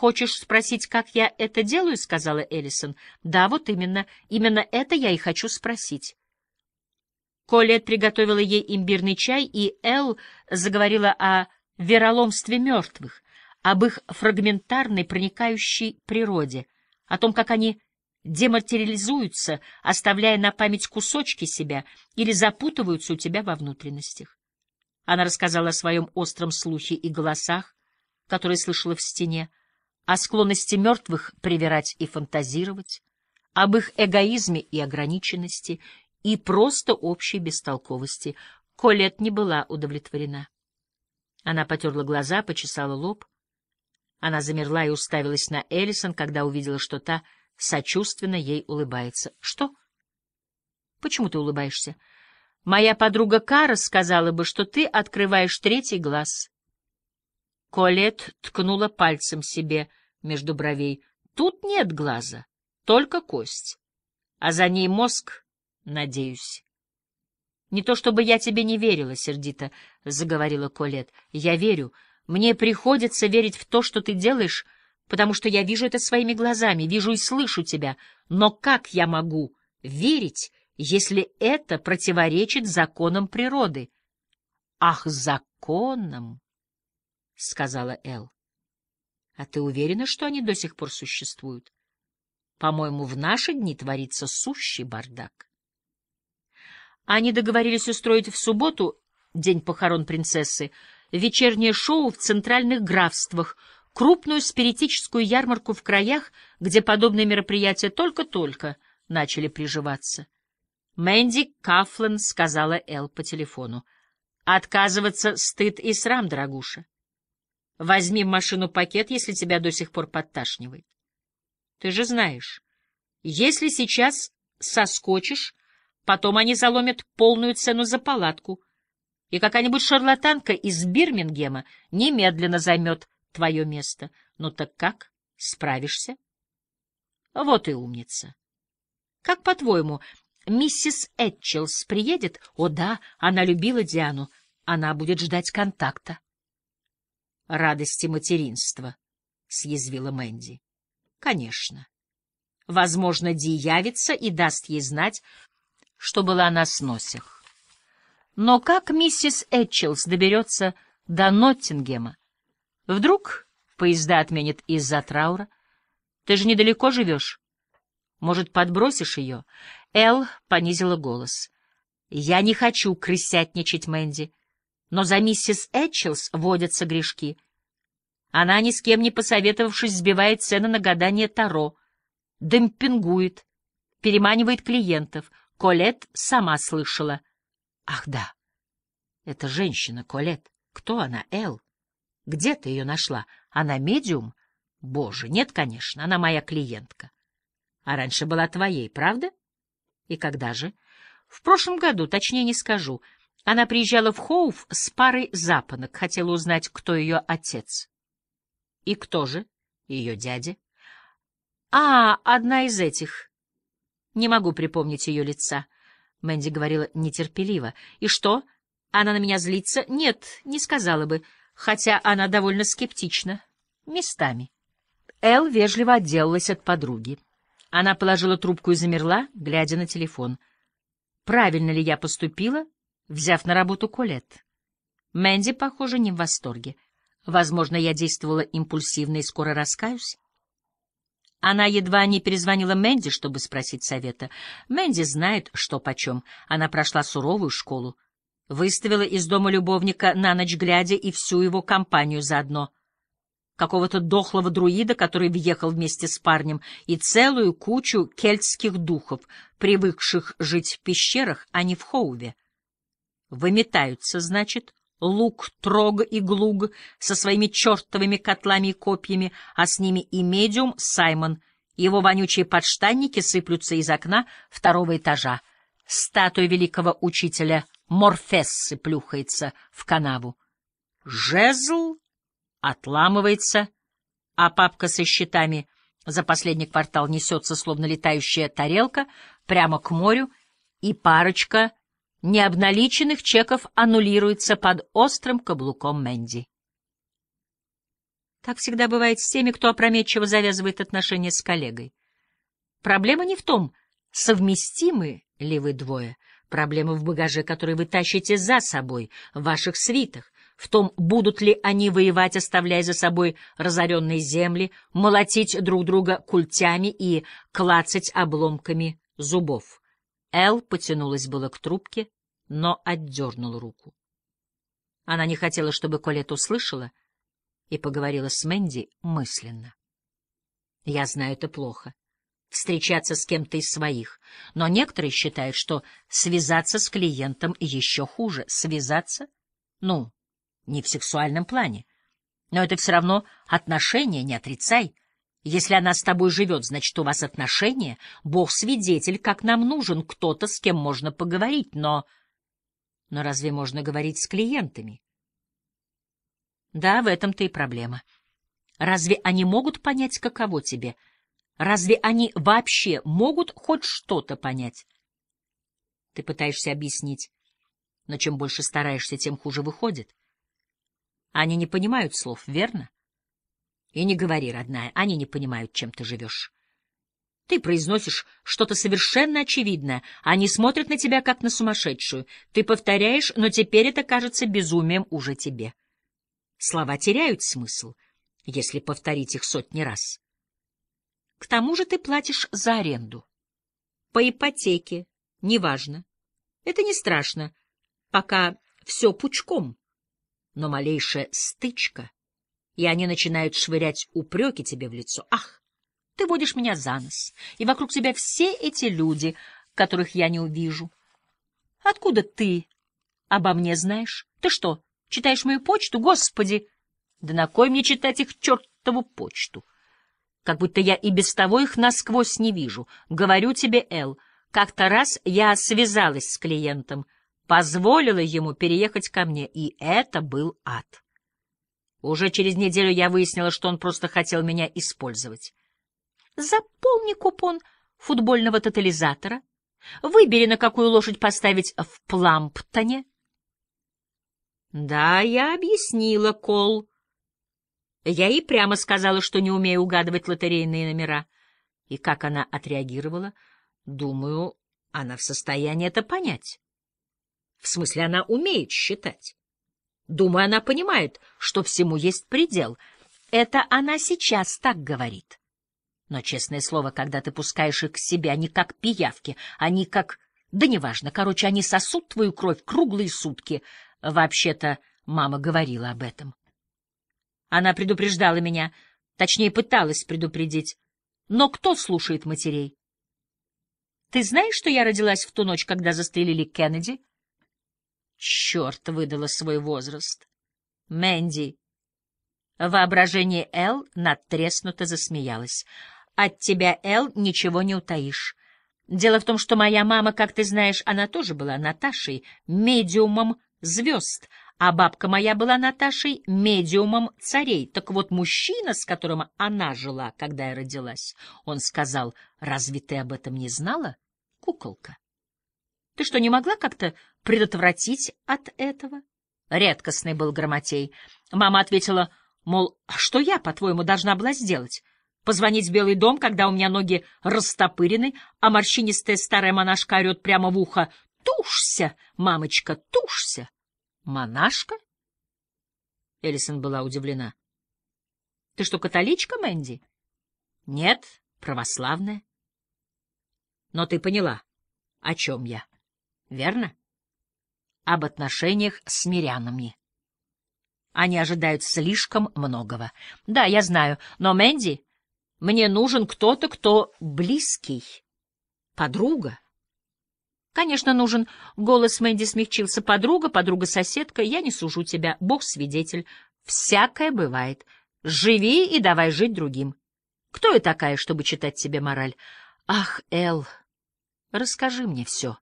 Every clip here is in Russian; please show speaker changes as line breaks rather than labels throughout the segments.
«Хочешь спросить, как я это делаю?» — сказала Эллисон. «Да, вот именно. Именно это я и хочу спросить». Колет приготовила ей имбирный чай, и Эл заговорила о вероломстве мертвых, об их фрагментарной проникающей природе, о том, как они дематериализуются, оставляя на память кусочки себя, или запутываются у тебя во внутренностях. Она рассказала о своем остром слухе и голосах, которые слышала в стене, о склонности мертвых привирать и фантазировать, об их эгоизме и ограниченности, и просто общей бестолковости. Колет не была удовлетворена. Она потерла глаза, почесала лоб. Она замерла и уставилась на Эллисон, когда увидела, что та сочувственно ей улыбается. — Что? — Почему ты улыбаешься? — Моя подруга Кара сказала бы, что ты открываешь третий глаз. Колет ткнула пальцем себе между бровей. — Тут нет глаза, только кость. А за ней мозг надеюсь. — Не то чтобы я тебе не верила, — сердито заговорила Колет. Я верю. Мне приходится верить в то, что ты делаешь, потому что я вижу это своими глазами, вижу и слышу тебя. Но как я могу верить, если это противоречит законам природы? — Ах, законам! — сказала Эл. — А ты уверена, что они до сих пор существуют? По-моему, в наши дни творится сущий бардак. Они договорились устроить в субботу, день похорон принцессы, вечернее шоу в центральных графствах, крупную спиритическую ярмарку в краях, где подобные мероприятия только-только начали приживаться. Мэнди Кафлан сказала Эл по телефону. «Отказываться стыд и срам, дорогуша. Возьми в машину пакет, если тебя до сих пор подташнивает. Ты же знаешь, если сейчас соскочишь, Потом они заломят полную цену за палатку, и какая-нибудь шарлатанка из Бирмингема немедленно займет твое место. Ну так как? Справишься? Вот и умница. Как, по-твоему, миссис Этчелс приедет? О да, она любила Диану. Она будет ждать контакта. Радости материнства, — съязвила Мэнди. Конечно. Возможно, Ди явится и даст ей знать, что была на сносях. Но как миссис Этчелс доберется до Ноттингема? Вдруг поезда отменят из-за траура? Ты же недалеко живешь. Может, подбросишь ее? Эл понизила голос. Я не хочу крысятничать, Мэнди, но за миссис Этчелс водятся грешки. Она, ни с кем не посоветовавшись, сбивает цены на гадание Таро, демпингует, переманивает клиентов, Колет сама слышала. Ах да, это женщина Колет. Кто она, Эл? Где ты ее нашла? Она медиум? Боже, нет, конечно, она моя клиентка. А раньше была твоей, правда? И когда же? В прошлом году, точнее не скажу. Она приезжала в Хоув с парой запонок, хотела узнать, кто ее отец. И кто же? Ее дядя. А, одна из этих. Не могу припомнить ее лица. Мэнди говорила нетерпеливо. И что? Она на меня злится? Нет, не сказала бы, хотя она довольно скептична. Местами. Эл вежливо отделалась от подруги. Она положила трубку и замерла, глядя на телефон. Правильно ли я поступила, взяв на работу Колет? Мэнди, похоже, не в восторге. Возможно, я действовала импульсивно и скоро раскаюсь. Она едва не перезвонила Мэнди, чтобы спросить совета. Мэнди знает, что почем. Она прошла суровую школу. Выставила из дома любовника на ночь глядя и всю его компанию заодно. Какого-то дохлого друида, который въехал вместе с парнем, и целую кучу кельтских духов, привыкших жить в пещерах, а не в Хоуве. Выметаются, значит, Лук, Трог и Глуг со своими чертовыми котлами и копьями, а с ними и медиум Саймон. Его вонючие подштанники сыплются из окна второго этажа. Статуя великого учителя Морфессы плюхается в канаву. Жезл отламывается, а папка со счетами за последний квартал несется, словно летающая тарелка, прямо к морю, и парочка — необналиченных чеков аннулируется под острым каблуком Мэнди. Так всегда бывает с теми, кто опрометчиво завязывает отношения с коллегой. Проблема не в том, совместимы ли вы двое. Проблема в багаже, который вы тащите за собой, в ваших свитах, в том, будут ли они воевать, оставляя за собой разоренные земли, молотить друг друга культями и клацать обломками зубов. Эл потянулась было к трубке, но отдернула руку. Она не хотела, чтобы Колет услышала, и поговорила с Мэнди мысленно. Я знаю, это плохо встречаться с кем-то из своих, но некоторые считают, что связаться с клиентом еще хуже. Связаться? Ну, не в сексуальном плане. Но это все равно отношения, не отрицай. Если она с тобой живет, значит, у вас отношения. Бог свидетель, как нам нужен кто-то, с кем можно поговорить, но... Но разве можно говорить с клиентами? Да, в этом-то и проблема. Разве они могут понять, каково тебе — Разве они вообще могут хоть что-то понять? Ты пытаешься объяснить, но чем больше стараешься, тем хуже выходит. Они не понимают слов, верно? И не говори, родная, они не понимают, чем ты живешь. Ты произносишь что-то совершенно очевидное, они смотрят на тебя, как на сумасшедшую. Ты повторяешь, но теперь это кажется безумием уже тебе. Слова теряют смысл, если повторить их сотни раз. К тому же ты платишь за аренду. По ипотеке, неважно. Это не страшно, пока все пучком. Но малейшая стычка, и они начинают швырять упреки тебе в лицо. Ах, ты водишь меня за нос, и вокруг тебя все эти люди, которых я не увижу. Откуда ты обо мне знаешь? Ты что, читаешь мою почту? Господи! Да на кой мне читать их чертову почту? как будто я и без того их насквозь не вижу. Говорю тебе, Эл, как-то раз я связалась с клиентом, позволила ему переехать ко мне, и это был ад. Уже через неделю я выяснила, что он просто хотел меня использовать. Заполни купон футбольного тотализатора, выбери, на какую лошадь поставить в Пламптоне. Да, я объяснила, Кол. Я ей прямо сказала, что не умею угадывать лотерейные номера. И как она отреагировала, думаю, она в состоянии это понять. В смысле, она умеет считать. Думаю, она понимает, что всему есть предел. Это она сейчас так говорит. Но, честное слово, когда ты пускаешь их к себе, они как пиявки, они как... Да неважно, короче, они сосут твою кровь круглые сутки. Вообще-то мама говорила об этом. Она предупреждала меня, точнее, пыталась предупредить. Но кто слушает матерей? Ты знаешь, что я родилась в ту ночь, когда застрелили Кеннеди? Черт, выдала свой возраст. Мэнди. Воображение Эл надтреснуто засмеялась. От тебя, Эл, ничего не утаишь. Дело в том, что моя мама, как ты знаешь, она тоже была Наташей, медиумом звезд, а бабка моя была Наташей медиумом царей. Так вот, мужчина, с которым она жила, когда я родилась, он сказал, разве ты об этом не знала, куколка? Ты что, не могла как-то предотвратить от этого? Редкостный был грамотей. Мама ответила, мол, «А что я, по-твоему, должна была сделать? Позвонить в Белый дом, когда у меня ноги растопырены, а морщинистая старая монашка орет прямо в ухо, «Тушься, мамочка, тушься!» Монашка? Элисон была удивлена. Ты что, католичка, Мэнди? Нет, православная. Но ты поняла, о чем я, верно? Об отношениях с мирянами. Они ожидают слишком многого. Да, я знаю, но, Мэнди, мне нужен кто-то, кто близкий. Подруга. Конечно, нужен. Голос Мэнди смягчился. Подруга, подруга-соседка, я не сужу тебя. Бог свидетель. Всякое бывает. Живи и давай жить другим. Кто я такая, чтобы читать тебе мораль? Ах, Эл, расскажи мне все.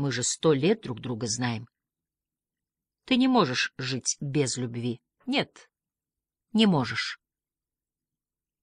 Мы же сто лет друг друга знаем. Ты не можешь жить без любви. Нет, не можешь.